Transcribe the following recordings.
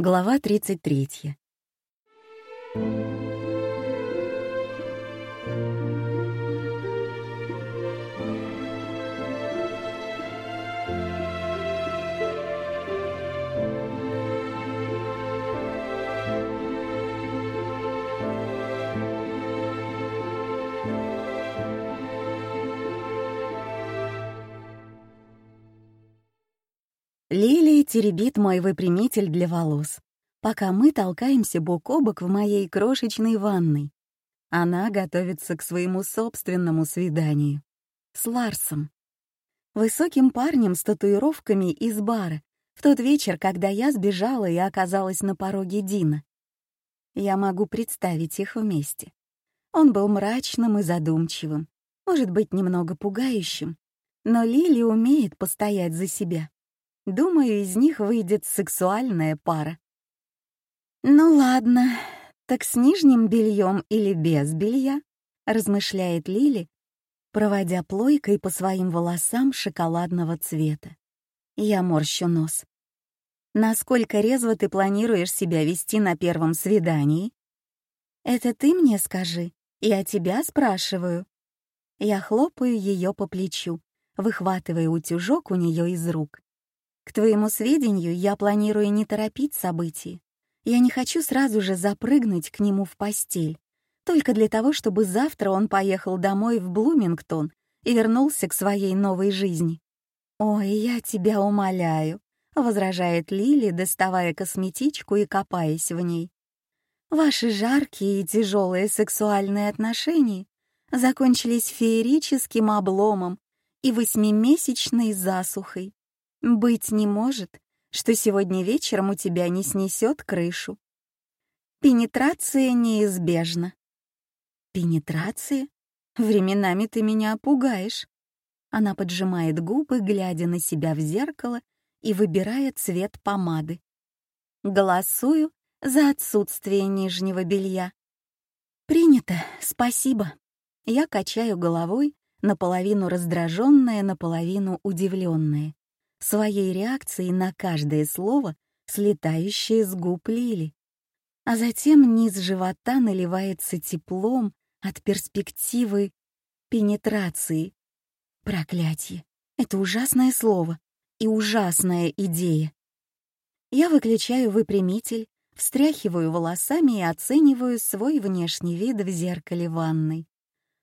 Глава 33. Лилия теребит мой выпрямитель для волос, пока мы толкаемся бок о бок в моей крошечной ванной. Она готовится к своему собственному свиданию. С Ларсом. Высоким парнем с татуировками из бара, в тот вечер, когда я сбежала и оказалась на пороге Дина. Я могу представить их вместе. Он был мрачным и задумчивым, может быть, немного пугающим, но Лили умеет постоять за себя. Думаю, из них выйдет сексуальная пара. «Ну ладно, так с нижним бельем или без белья?» — размышляет Лили, проводя плойкой по своим волосам шоколадного цвета. Я морщу нос. «Насколько резво ты планируешь себя вести на первом свидании?» «Это ты мне скажи, я тебя спрашиваю». Я хлопаю ее по плечу, выхватывая утюжок у нее из рук. К твоему сведению, я планирую не торопить события. Я не хочу сразу же запрыгнуть к нему в постель, только для того, чтобы завтра он поехал домой в Блумингтон и вернулся к своей новой жизни. «Ой, я тебя умоляю», — возражает Лили, доставая косметичку и копаясь в ней. «Ваши жаркие и тяжелые сексуальные отношения закончились феерическим обломом и восьмимесячной засухой. Быть не может, что сегодня вечером у тебя не снесет крышу. Пенетрация неизбежна. Пенетрация? Временами ты меня пугаешь. Она поджимает губы, глядя на себя в зеркало и выбирая цвет помады. Голосую за отсутствие нижнего белья. Принято, спасибо. Я качаю головой, наполовину раздраженная, наполовину удивленная своей реакцией на каждое слово, слетающее с губ Лили. А затем низ живота наливается теплом от перспективы пенетрации. Проклятие. Это ужасное слово и ужасная идея. Я выключаю выпрямитель, встряхиваю волосами и оцениваю свой внешний вид в зеркале ванной.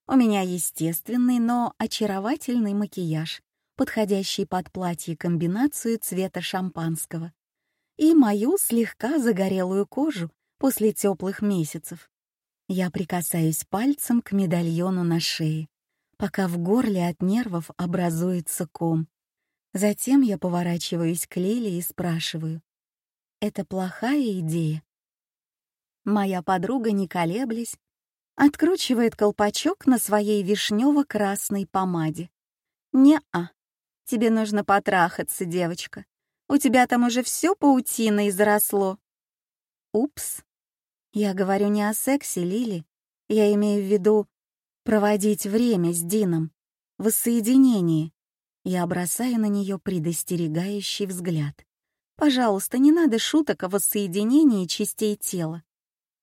У меня естественный, но очаровательный макияж, подходящий под платье комбинацию цвета шампанского, и мою слегка загорелую кожу после теплых месяцев. Я прикасаюсь пальцем к медальону на шее, пока в горле от нервов образуется ком. Затем я поворачиваюсь к Лиле и спрашиваю, «Это плохая идея?» Моя подруга, не колеблясь, откручивает колпачок на своей вишнево-красной помаде. «Не-а, Тебе нужно потрахаться, девочка. У тебя там уже все паутиной заросло. Упс. Я говорю не о сексе, Лили. Я имею в виду проводить время с Дином, воссоединении. Я бросаю на нее предостерегающий взгляд. Пожалуйста, не надо шуток о воссоединении частей тела.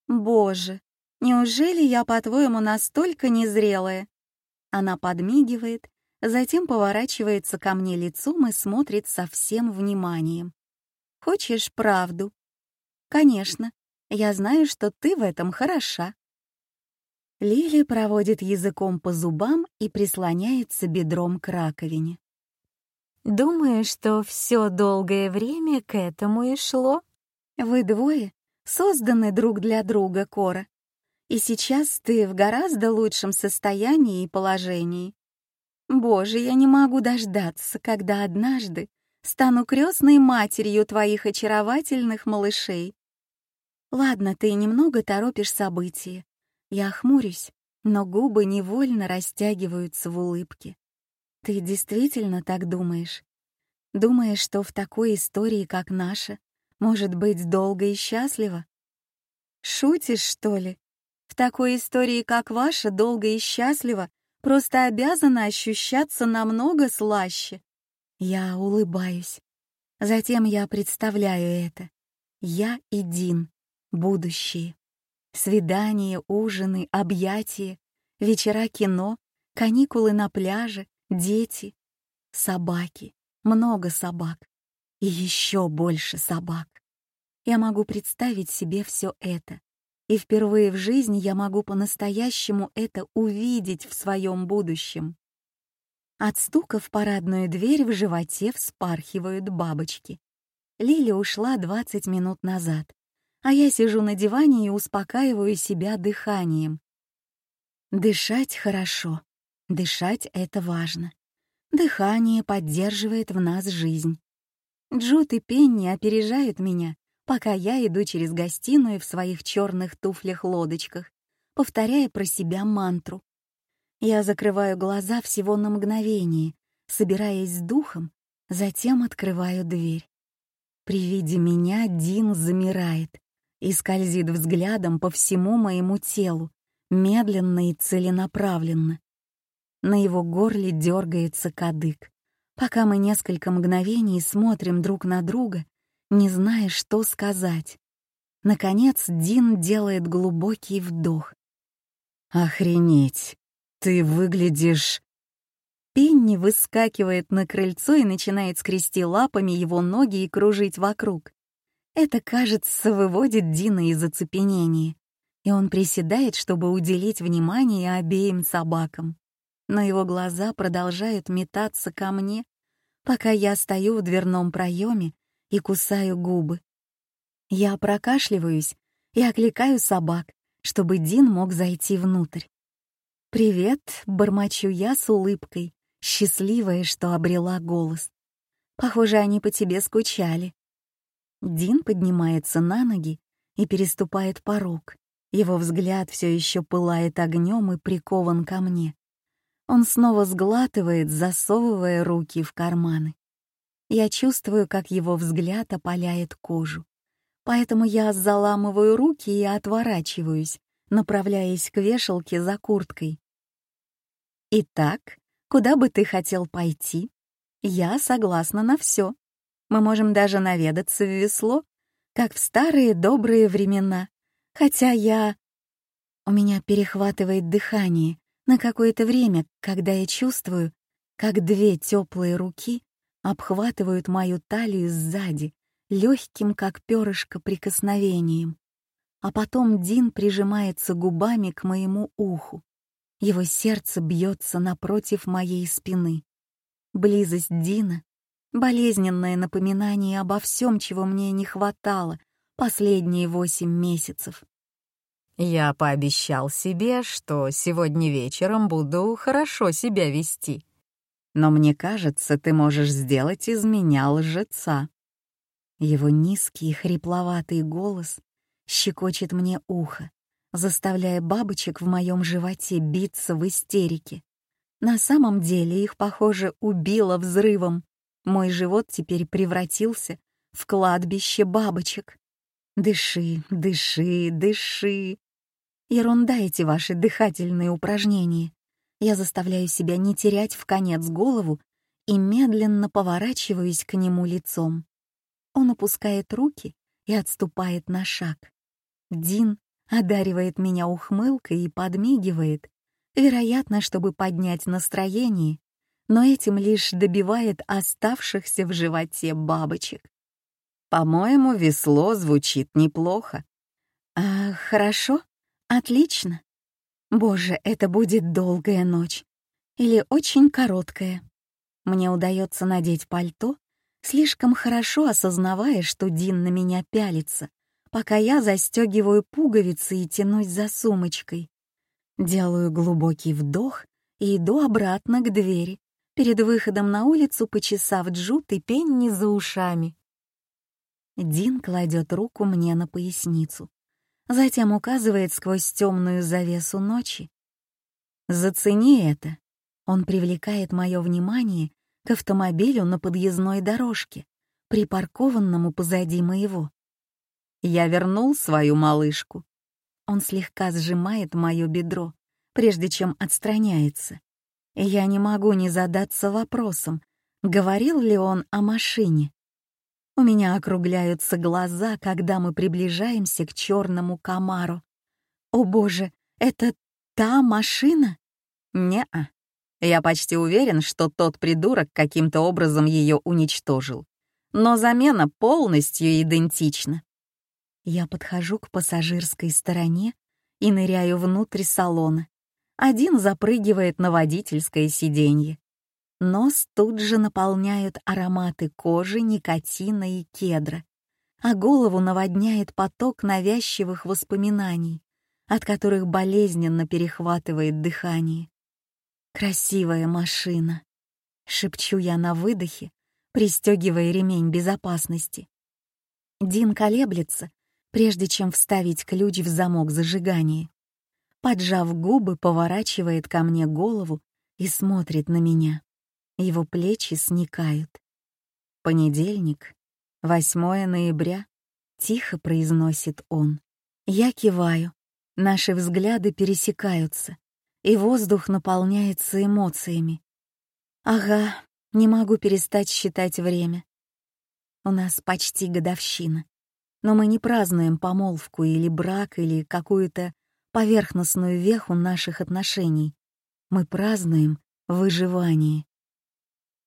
Боже, неужели я, по-твоему, настолько незрелая? Она подмигивает, затем поворачивается ко мне лицом и смотрит со всем вниманием. «Хочешь правду?» «Конечно. Я знаю, что ты в этом хороша». Лили проводит языком по зубам и прислоняется бедром к раковине. «Думаю, что все долгое время к этому и шло. Вы двое созданы друг для друга, Кора. И сейчас ты в гораздо лучшем состоянии и положении. Боже, я не могу дождаться, когда однажды стану крестной матерью твоих очаровательных малышей. Ладно, ты немного торопишь события. Я хмурюсь, но губы невольно растягиваются в улыбке. Ты действительно так думаешь? Думаешь, что в такой истории, как наша, может быть долго и счастливо? Шутишь, что ли? В такой истории, как ваша, долго и счастливо просто обязана ощущаться намного слаще. Я улыбаюсь. Затем я представляю это. Я и Дин. Будущее. Свидания, ужины, объятия, вечера кино, каникулы на пляже, дети, собаки, много собак и еще больше собак. Я могу представить себе все это, и впервые в жизни я могу по-настоящему это увидеть в своем будущем. От стука в парадную дверь в животе вспархивают бабочки. Лили ушла 20 минут назад, а я сижу на диване и успокаиваю себя дыханием. Дышать хорошо, дышать — это важно. Дыхание поддерживает в нас жизнь. Джуд и Пенни опережают меня, пока я иду через гостиную в своих черных туфлях-лодочках, повторяя про себя мантру. Я закрываю глаза всего на мгновение, собираясь с духом, затем открываю дверь. При виде меня Дин замирает и скользит взглядом по всему моему телу, медленно и целенаправленно. На его горле дергается кадык, пока мы несколько мгновений смотрим друг на друга, не зная, что сказать. Наконец Дин делает глубокий вдох. «Охренеть! Ты выглядишь...» Пенни выскакивает на крыльцо и начинает скрести лапами его ноги и кружить вокруг. Это, кажется, выводит Дина из оцепенения, и он приседает, чтобы уделить внимание обеим собакам. Но его глаза продолжают метаться ко мне, пока я стою в дверном проеме и кусаю губы. Я прокашливаюсь и окликаю собак, чтобы Дин мог зайти внутрь. «Привет», — бормочу я с улыбкой, счастливая, что обрела голос. «Похоже, они по тебе скучали». Дин поднимается на ноги и переступает порог. Его взгляд все еще пылает огнем и прикован ко мне. Он снова сглатывает, засовывая руки в карманы. Я чувствую, как его взгляд опаляет кожу. Поэтому я заламываю руки и отворачиваюсь, направляясь к вешалке за курткой. «Итак, куда бы ты хотел пойти?» «Я согласна на все. Мы можем даже наведаться в весло, как в старые добрые времена. Хотя я...» У меня перехватывает дыхание на какое-то время, когда я чувствую, как две теплые руки обхватывают мою талию сзади, легким, как перышко, прикосновением. А потом Дин прижимается губами к моему уху. Его сердце бьется напротив моей спины. Близость Дина — болезненное напоминание обо всем, чего мне не хватало последние восемь месяцев. «Я пообещал себе, что сегодня вечером буду хорошо себя вести. Но мне кажется, ты можешь сделать из меня лжеца». Его низкий хрипловатый голос щекочет мне ухо, заставляя бабочек в моем животе биться в истерике. На самом деле их, похоже, убило взрывом. Мой живот теперь превратился в кладбище бабочек. Дыши, дыши, дыши. Ерунда эти ваши дыхательные упражнения. Я заставляю себя не терять в конец голову и медленно поворачиваюсь к нему лицом. Он опускает руки и отступает на шаг. Дин одаривает меня ухмылкой и подмигивает, вероятно, чтобы поднять настроение, но этим лишь добивает оставшихся в животе бабочек. По-моему, весло звучит неплохо. А, хорошо, отлично. Боже, это будет долгая ночь. Или очень короткая. Мне удается надеть пальто, слишком хорошо осознавая, что Дин на меня пялится, пока я застегиваю пуговицы и тянусь за сумочкой. Делаю глубокий вдох и иду обратно к двери, перед выходом на улицу почесав Джут и Пенни за ушами. Дин кладет руку мне на поясницу, затем указывает сквозь темную завесу ночи. «Зацени это!» Он привлекает мое внимание к автомобилю на подъездной дорожке, припаркованному позади моего. Я вернул свою малышку. Он слегка сжимает мое бедро, прежде чем отстраняется. Я не могу не задаться вопросом, говорил ли он о машине. У меня округляются глаза, когда мы приближаемся к черному комару. О боже, это та машина? Не-а. Я почти уверен, что тот придурок каким-то образом ее уничтожил. Но замена полностью идентична. Я подхожу к пассажирской стороне и ныряю внутрь салона. Один запрыгивает на водительское сиденье. Нос тут же наполняют ароматы кожи, никотина и кедра, а голову наводняет поток навязчивых воспоминаний, от которых болезненно перехватывает дыхание. «Красивая машина», — шепчу я на выдохе, пристегивая ремень безопасности. Дин колеблется, прежде чем вставить ключ в замок зажигания. Поджав губы, поворачивает ко мне голову и смотрит на меня. Его плечи сникают. Понедельник, 8 ноября, тихо произносит он. Я киваю. Наши взгляды пересекаются, и воздух наполняется эмоциями. Ага, не могу перестать считать время. У нас почти годовщина. Но мы не празднуем помолвку или брак или какую-то поверхностную веху наших отношений. Мы празднуем выживание.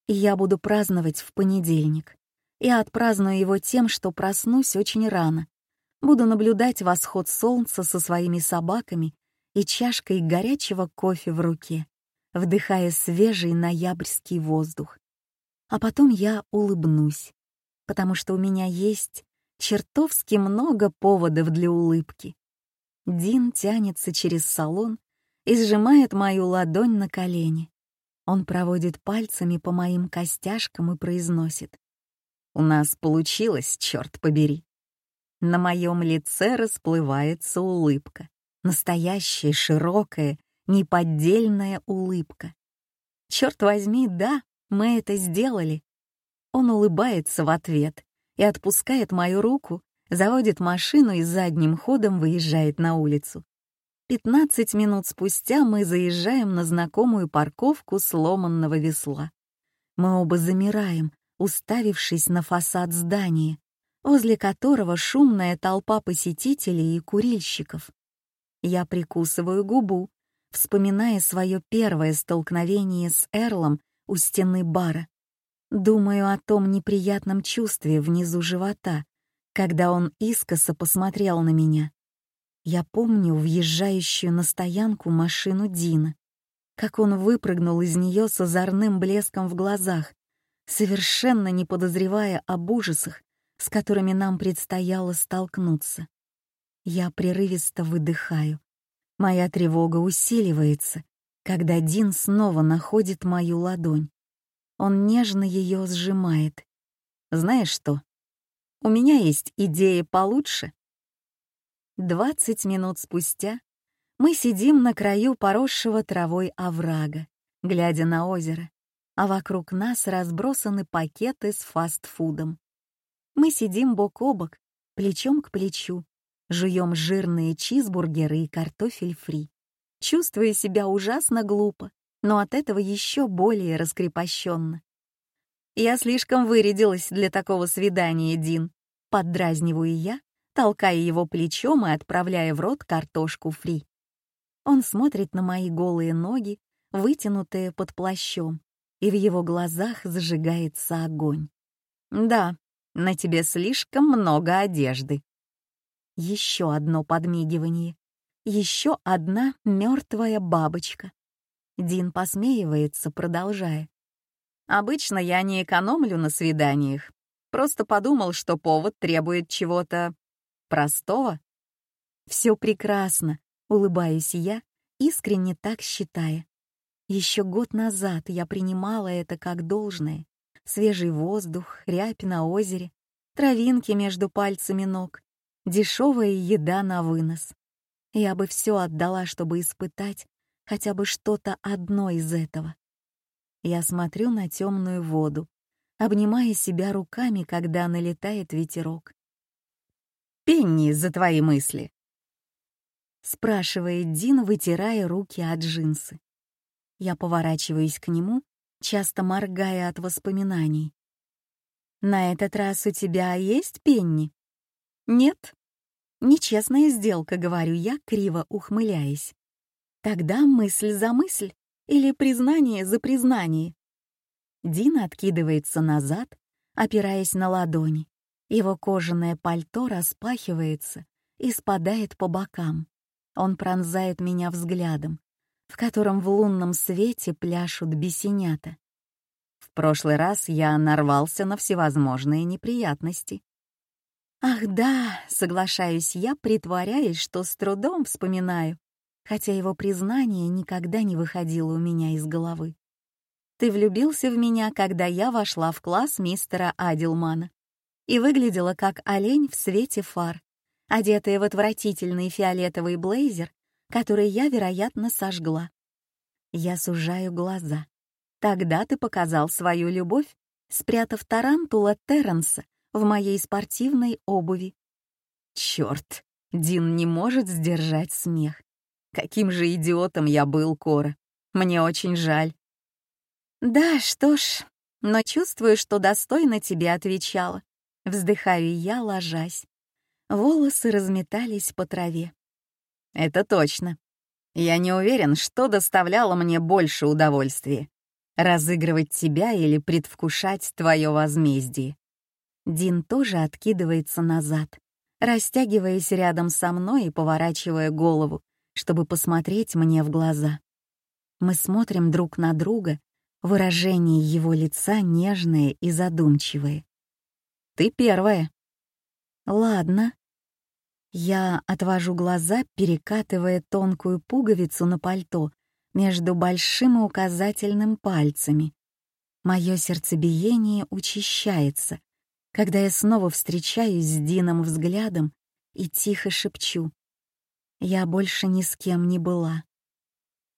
Я буду праздновать в понедельник. Я отпраздную его тем, что проснусь очень рано. Буду наблюдать восход солнца со своими собаками и чашкой горячего кофе в руке, вдыхая свежий ноябрьский воздух. А потом я улыбнусь, потому что у меня есть чертовски много поводов для улыбки. Дин тянется через салон и сжимает мою ладонь на колени. Он проводит пальцами по моим костяшкам и произносит. «У нас получилось, черт побери!» На моем лице расплывается улыбка. Настоящая, широкая, неподдельная улыбка. Черт возьми, да, мы это сделали. Он улыбается в ответ и отпускает мою руку, заводит машину и задним ходом выезжает на улицу. Пятнадцать минут спустя мы заезжаем на знакомую парковку сломанного весла. Мы оба замираем, уставившись на фасад здания, возле которого шумная толпа посетителей и курильщиков. Я прикусываю губу, вспоминая свое первое столкновение с Эрлом у стены бара. Думаю о том неприятном чувстве внизу живота, когда он искоса посмотрел на меня. Я помню въезжающую на стоянку машину Дина, как он выпрыгнул из нее с озорным блеском в глазах, совершенно не подозревая об ужасах, с которыми нам предстояло столкнуться. Я прерывисто выдыхаю. Моя тревога усиливается, когда Дин снова находит мою ладонь. Он нежно ее сжимает. Знаешь что? У меня есть идея получше. Двадцать минут спустя мы сидим на краю поросшего травой оврага, глядя на озеро, а вокруг нас разбросаны пакеты с фастфудом. Мы сидим бок о бок, плечом к плечу, жуем жирные чизбургеры и картофель фри, чувствуя себя ужасно глупо, но от этого еще более раскрепощенно. «Я слишком вырядилась для такого свидания, Дин», — поддразниваю я, толкая его плечом и отправляя в рот картошку фри. Он смотрит на мои голые ноги, вытянутые под плащом, и в его глазах зажигается огонь. «Да, на тебе слишком много одежды». Еще одно подмигивание. Еще одна мертвая бабочка. Дин посмеивается, продолжая. «Обычно я не экономлю на свиданиях. Просто подумал, что повод требует чего-то простого? Все прекрасно, улыбаюсь я, искренне так считая. Еще год назад я принимала это как должное. Свежий воздух, рябь на озере, травинки между пальцами ног, дешевая еда на вынос. Я бы все отдала, чтобы испытать хотя бы что-то одно из этого. Я смотрю на темную воду, обнимая себя руками, когда налетает ветерок. Пенни за твои мысли?» Спрашивает Дин, вытирая руки от джинсы. Я поворачиваюсь к нему, часто моргая от воспоминаний. На этот раз у тебя есть пенни? Нет. Нечестная сделка, говорю я, криво ухмыляясь. Тогда мысль за мысль или признание за признание. Дин откидывается назад, опираясь на ладони. Его кожаное пальто распахивается и спадает по бокам. Он пронзает меня взглядом, в котором в лунном свете пляшут бесенята. В прошлый раз я нарвался на всевозможные неприятности. Ах да, соглашаюсь я, притворяясь, что с трудом вспоминаю, хотя его признание никогда не выходило у меня из головы. Ты влюбился в меня, когда я вошла в класс мистера Адилмана и выглядела как олень в свете фар, одетая в отвратительный фиолетовый блейзер, который я, вероятно, сожгла. Я сужаю глаза. Тогда ты показал свою любовь, спрятав тарантула Терренса в моей спортивной обуви. Черт, Дин не может сдержать смех. Каким же идиотом я был, Кора. Мне очень жаль. Да, что ж, но чувствую, что достойно тебе отвечала. Вздыхаю я, ложась. Волосы разметались по траве. Это точно. Я не уверен, что доставляло мне больше удовольствия. Разыгрывать тебя или предвкушать твое возмездие. Дин тоже откидывается назад, растягиваясь рядом со мной и поворачивая голову, чтобы посмотреть мне в глаза. Мы смотрим друг на друга, выражение его лица нежное и задумчивое. «Ты первая». «Ладно». Я отвожу глаза, перекатывая тонкую пуговицу на пальто между большим и указательным пальцами. Мое сердцебиение учащается, когда я снова встречаюсь с Дином взглядом и тихо шепчу. Я больше ни с кем не была.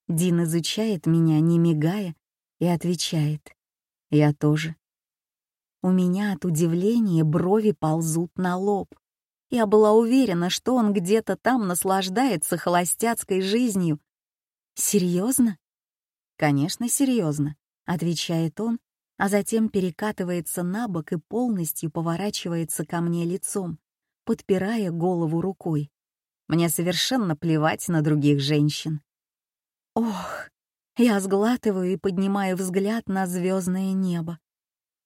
Дин изучает меня, не мигая, и отвечает. Я тоже. У меня от удивления брови ползут на лоб. Я была уверена, что он где-то там наслаждается холостяцкой жизнью. Серьезно? Конечно, серьезно, отвечает он, а затем перекатывается на бок и полностью поворачивается ко мне лицом, подпирая голову рукой. Мне совершенно плевать на других женщин. Ох, я сглатываю и поднимаю взгляд на звездное небо.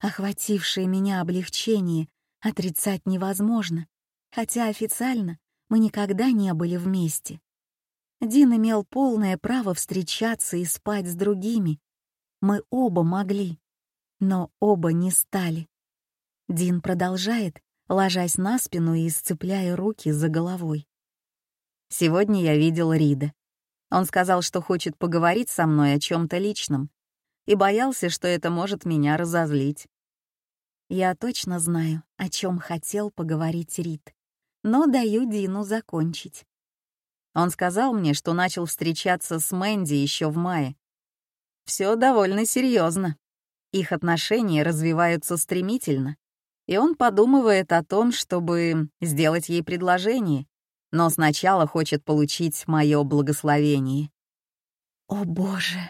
Охватившее меня облегчение отрицать невозможно, хотя официально мы никогда не были вместе. Дин имел полное право встречаться и спать с другими. Мы оба могли, но оба не стали. Дин продолжает, ложась на спину и сцепляя руки за головой. Сегодня я видел Рида. Он сказал, что хочет поговорить со мной о чем-то личном, и боялся, что это может меня разозлить. Я точно знаю, о чем хотел поговорить Рид, но даю Дину закончить. Он сказал мне, что начал встречаться с Мэнди еще в мае. Все довольно серьезно. Их отношения развиваются стремительно, и он подумывает о том, чтобы сделать ей предложение, но сначала хочет получить мое благословение. О боже,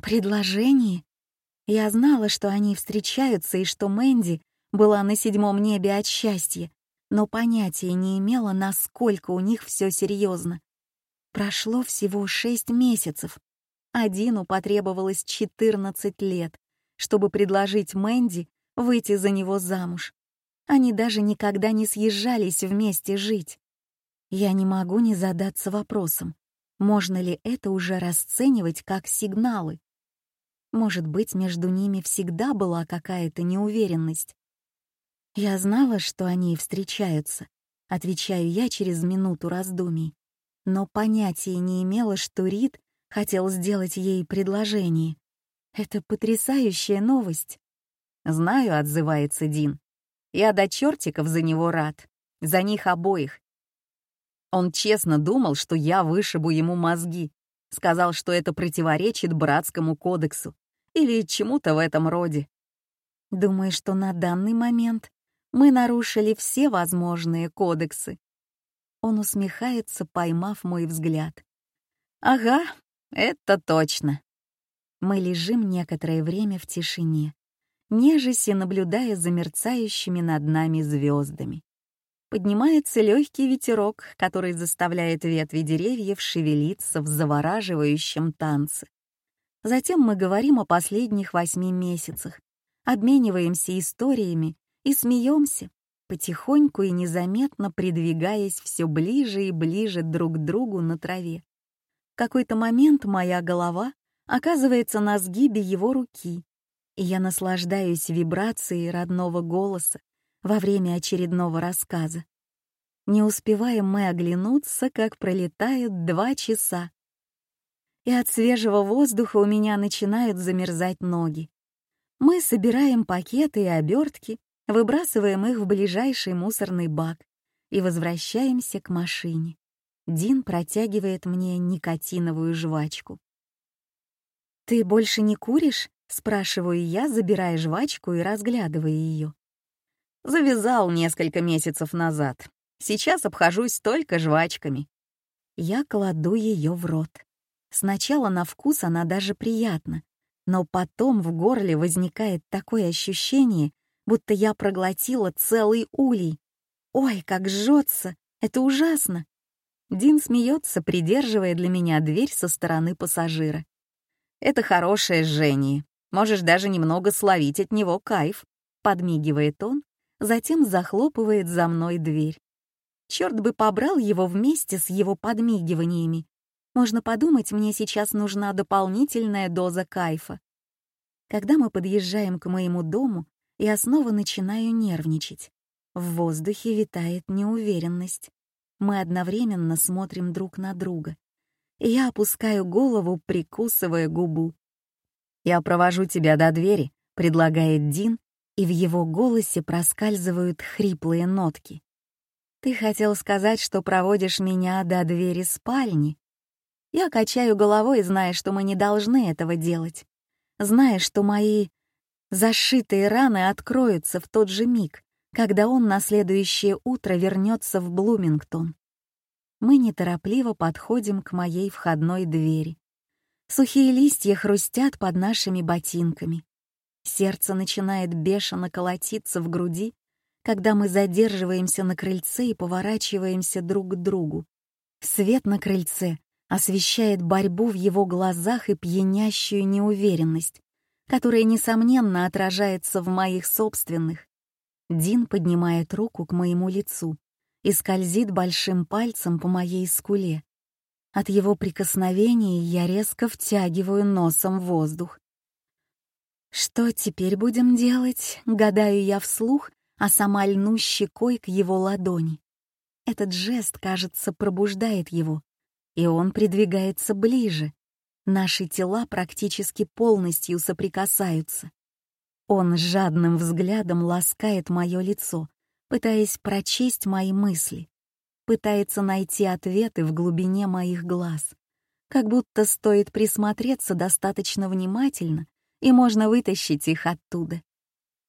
предложение? Я знала, что они встречаются и что Мэнди была на седьмом небе от счастья, но понятия не имела, насколько у них все серьезно. Прошло всего шесть месяцев. Одину потребовалось 14 лет, чтобы предложить Мэнди выйти за него замуж. Они даже никогда не съезжались вместе жить. Я не могу не задаться вопросом, можно ли это уже расценивать как сигналы. Может быть, между ними всегда была какая-то неуверенность. Я знала, что они встречаются, отвечаю я через минуту раздумий, но понятия не имела, что Рид хотел сделать ей предложение. Это потрясающая новость. Знаю, отзывается Дин. Я до чертиков за него рад. За них обоих. Он честно думал, что я вышибу ему мозги. Сказал, что это противоречит братскому кодексу или чему-то в этом роде. Думаю, что на данный момент мы нарушили все возможные кодексы. Он усмехается, поймав мой взгляд. Ага, это точно. Мы лежим некоторое время в тишине. нежась и наблюдая за мерцающими над нами звездами. Поднимается легкий ветерок, который заставляет ветви деревьев шевелиться в завораживающем танце. Затем мы говорим о последних восьми месяцах, обмениваемся историями и смеемся, потихоньку и незаметно придвигаясь все ближе и ближе друг к другу на траве. В какой-то момент моя голова оказывается на сгибе его руки, и я наслаждаюсь вибрацией родного голоса во время очередного рассказа. Не успеваем мы оглянуться, как пролетают два часа. И от свежего воздуха у меня начинают замерзать ноги. Мы собираем пакеты и обертки, выбрасываем их в ближайший мусорный бак и возвращаемся к машине. Дин протягивает мне никотиновую жвачку. «Ты больше не куришь?» — спрашиваю я, забирая жвачку и разглядывая ее. Завязал несколько месяцев назад. Сейчас обхожусь только жвачками. Я кладу ее в рот. Сначала на вкус она даже приятна, но потом в горле возникает такое ощущение, будто я проглотила целый улей. Ой, как жжется! Это ужасно! Дин смеется, придерживая для меня дверь со стороны пассажира. «Это хорошее жжение. Можешь даже немного словить от него кайф», — подмигивает он, затем захлопывает за мной дверь. Черт бы побрал его вместе с его подмигиваниями. Можно подумать, мне сейчас нужна дополнительная доза кайфа. Когда мы подъезжаем к моему дому, я снова начинаю нервничать. В воздухе витает неуверенность. Мы одновременно смотрим друг на друга. Я опускаю голову, прикусывая губу. «Я провожу тебя до двери», — предлагает Дин, и в его голосе проскальзывают хриплые нотки. «Ты хотел сказать, что проводишь меня до двери спальни?» Я качаю головой, зная, что мы не должны этого делать. Зная, что мои зашитые раны откроются в тот же миг, когда он на следующее утро вернется в Блумингтон. Мы неторопливо подходим к моей входной двери. Сухие листья хрустят под нашими ботинками. Сердце начинает бешено колотиться в груди, когда мы задерживаемся на крыльце и поворачиваемся друг к другу. Свет на крыльце освещает борьбу в его глазах и пьянящую неуверенность, которая, несомненно, отражается в моих собственных. Дин поднимает руку к моему лицу и скользит большим пальцем по моей скуле. От его прикосновений я резко втягиваю носом воздух. Что теперь будем делать? Гадаю я вслух, а сама льну щекой к его ладони. Этот жест, кажется, пробуждает его, и он придвигается ближе. Наши тела практически полностью соприкасаются. Он жадным взглядом ласкает мое лицо, пытаясь прочесть мои мысли, пытается найти ответы в глубине моих глаз, как будто стоит присмотреться достаточно внимательно, и можно вытащить их оттуда.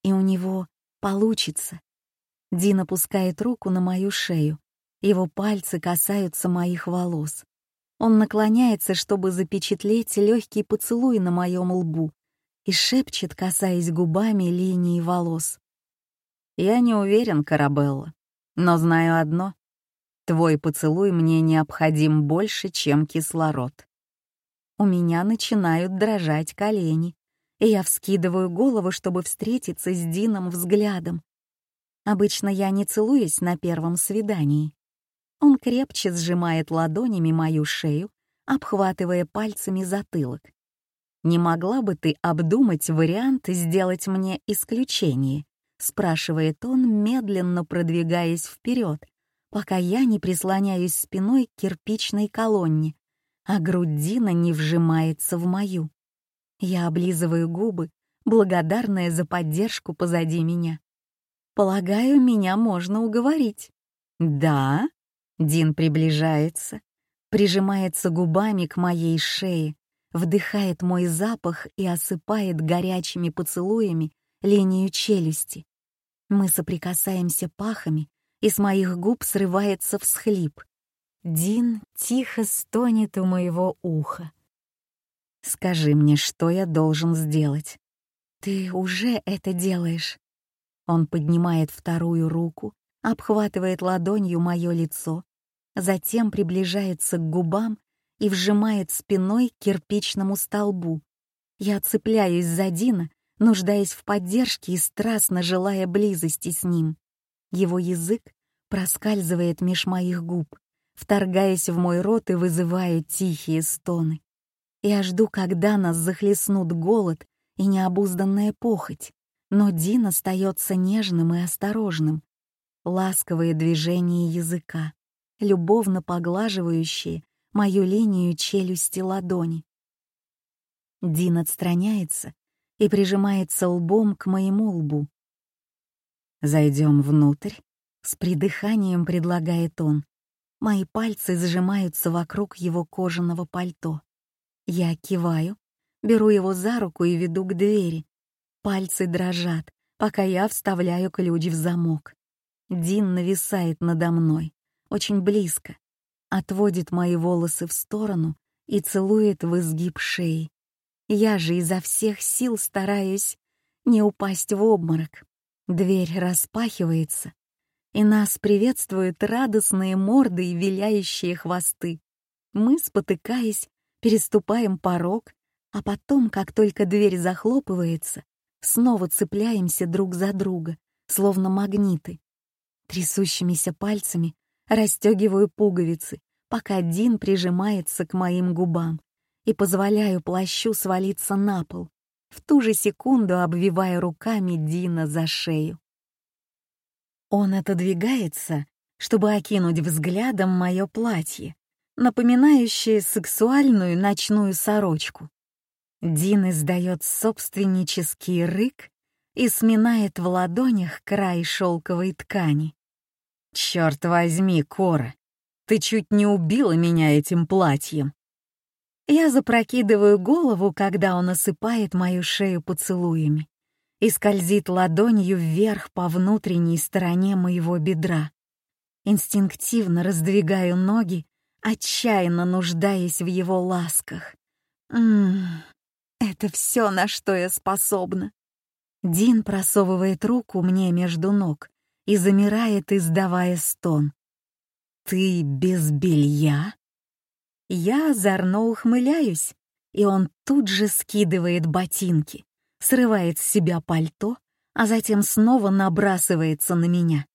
И у него получится. Дин опускает руку на мою шею, его пальцы касаются моих волос. Он наклоняется, чтобы запечатлеть легкий поцелуй на моем лбу, и шепчет, касаясь губами линии волос. «Я не уверен, Карабелла, но знаю одно. Твой поцелуй мне необходим больше, чем кислород». У меня начинают дрожать колени, и я вскидываю голову, чтобы встретиться с Дином взглядом. Обычно я не целуюсь на первом свидании. Он крепче сжимает ладонями мою шею, обхватывая пальцами затылок. «Не могла бы ты обдумать вариант сделать мне исключение?» — спрашивает он, медленно продвигаясь вперед, пока я не прислоняюсь спиной к кирпичной колонне, а грудь Дина не вжимается в мою. Я облизываю губы, благодарная за поддержку позади меня. Полагаю, меня можно уговорить. «Да?» — Дин приближается, прижимается губами к моей шее, вдыхает мой запах и осыпает горячими поцелуями линию челюсти. Мы соприкасаемся пахами, и с моих губ срывается всхлип. Дин тихо стонет у моего уха. «Скажи мне, что я должен сделать?» Ты уже это делаешь. Он поднимает вторую руку, обхватывает ладонью мое лицо, затем приближается к губам и вжимает спиной к кирпичному столбу. Я цепляюсь за Дина, нуждаясь в поддержке и страстно желая близости с ним. Его язык проскальзывает меж моих губ, вторгаясь в мой рот и вызывая тихие стоны. Я жду, когда нас захлестнут голод и необузданная похоть, но Дин остается нежным и осторожным. Ласковые движения языка, любовно поглаживающие мою линию челюсти ладони. Дин отстраняется и прижимается лбом к моему лбу. «Зайдем внутрь», — с придыханием предлагает он. Мои пальцы сжимаются вокруг его кожаного пальто. Я киваю, беру его за руку и веду к двери. Пальцы дрожат, пока я вставляю ключ в замок. Дин нависает надо мной, очень близко, отводит мои волосы в сторону и целует в изгиб шеи. Я же изо всех сил стараюсь не упасть в обморок. Дверь распахивается, и нас приветствуют радостные морды и виляющие хвосты. Мы, спотыкаясь, переступаем порог, а потом, как только дверь захлопывается, снова цепляемся друг за друга, словно магниты. Трясущимися пальцами расстегиваю пуговицы, пока Дин прижимается к моим губам, и позволяю плащу свалиться на пол, в ту же секунду обвивая руками Дина за шею. Он отодвигается, чтобы окинуть взглядом мое платье, напоминающее сексуальную ночную сорочку. Дин издает собственнический рык и сминает в ладонях край шелковой ткани. «Черт возьми, Кора, ты чуть не убила меня этим платьем!» Я запрокидываю голову, когда он осыпает мою шею поцелуями и скользит ладонью вверх по внутренней стороне моего бедра. Инстинктивно раздвигаю ноги, отчаянно нуждаясь в его ласках. Ммм, это все, на что я способна. Дин просовывает руку мне между ног и замирает, издавая стон. «Ты без белья?» Я озорно ухмыляюсь, и он тут же скидывает ботинки срывает с себя пальто, а затем снова набрасывается на меня.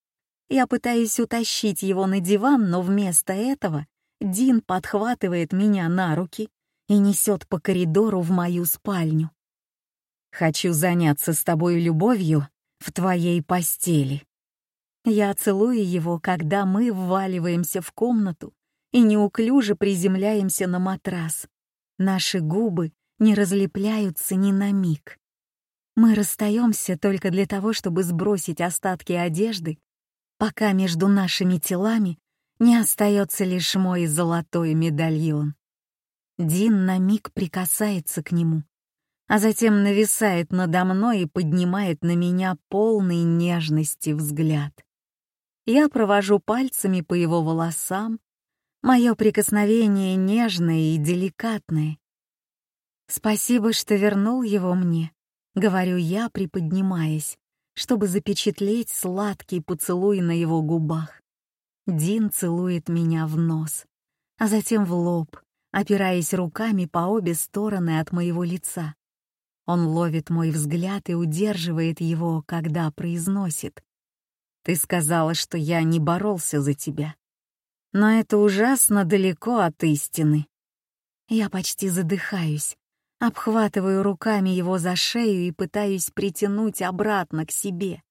Я пытаюсь утащить его на диван, но вместо этого Дин подхватывает меня на руки и несет по коридору в мою спальню. «Хочу заняться с тобой любовью в твоей постели». Я целую его, когда мы вваливаемся в комнату и неуклюже приземляемся на матрас. Наши губы не разлепляются ни на миг. Мы расстаемся только для того, чтобы сбросить остатки одежды, пока между нашими телами не остается лишь мой золотой медальон. Дин на миг прикасается к нему, а затем нависает надо мной и поднимает на меня полный нежности взгляд. Я провожу пальцами по его волосам, мое прикосновение нежное и деликатное. Спасибо, что вернул его мне. — говорю я, приподнимаясь, чтобы запечатлеть сладкий поцелуй на его губах. Дин целует меня в нос, а затем в лоб, опираясь руками по обе стороны от моего лица. Он ловит мой взгляд и удерживает его, когда произносит. «Ты сказала, что я не боролся за тебя. Но это ужасно далеко от истины». Я почти задыхаюсь, Обхватываю руками его за шею и пытаюсь притянуть обратно к себе.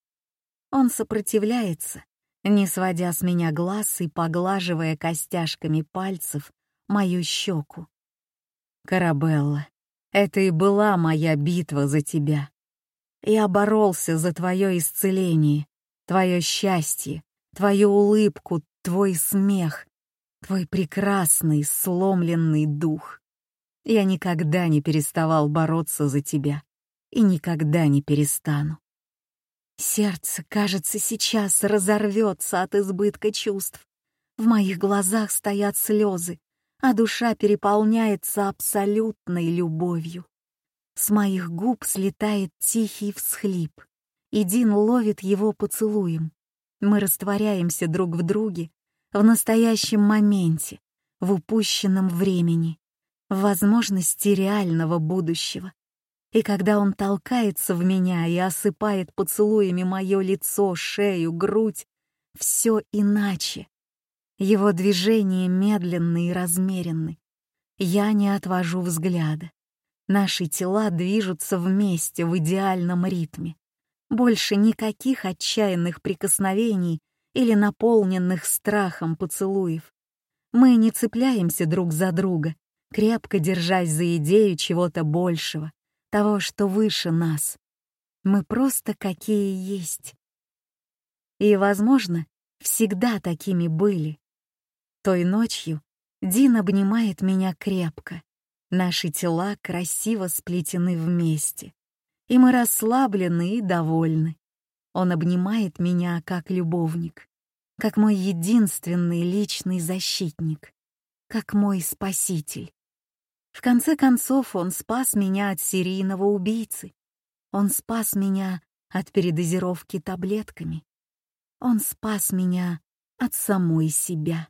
Он сопротивляется, не сводя с меня глаз и поглаживая костяшками пальцев мою щеку. «Карабелла, это и была моя битва за тебя. Я боролся за твое исцеление, твое счастье, твою улыбку, твой смех, твой прекрасный сломленный дух. Я никогда не переставал бороться за тебя и никогда не перестану. Сердце, кажется, сейчас разорвется от избытка чувств. В моих глазах стоят слезы, а душа переполняется абсолютной любовью. С моих губ слетает тихий всхлип, и Дин ловит его поцелуем. Мы растворяемся друг в друге в настоящем моменте, в упущенном времени, в возможности реального будущего. И когда он толкается в меня и осыпает поцелуями мое лицо, шею, грудь, все иначе. Его движения медленны и размеренны. Я не отвожу взгляда. Наши тела движутся вместе в идеальном ритме. Больше никаких отчаянных прикосновений или наполненных страхом поцелуев. Мы не цепляемся друг за друга, крепко держась за идею чего-то большего, того, что выше нас. Мы просто какие есть. И, возможно, всегда такими были. Той ночью Дин обнимает меня крепко. Наши тела красиво сплетены вместе. И мы расслаблены и довольны. Он обнимает меня как любовник, как мой единственный личный защитник, как мой спаситель. В конце концов, он спас меня от серийного убийцы. Он спас меня от передозировки таблетками. Он спас меня от самой себя.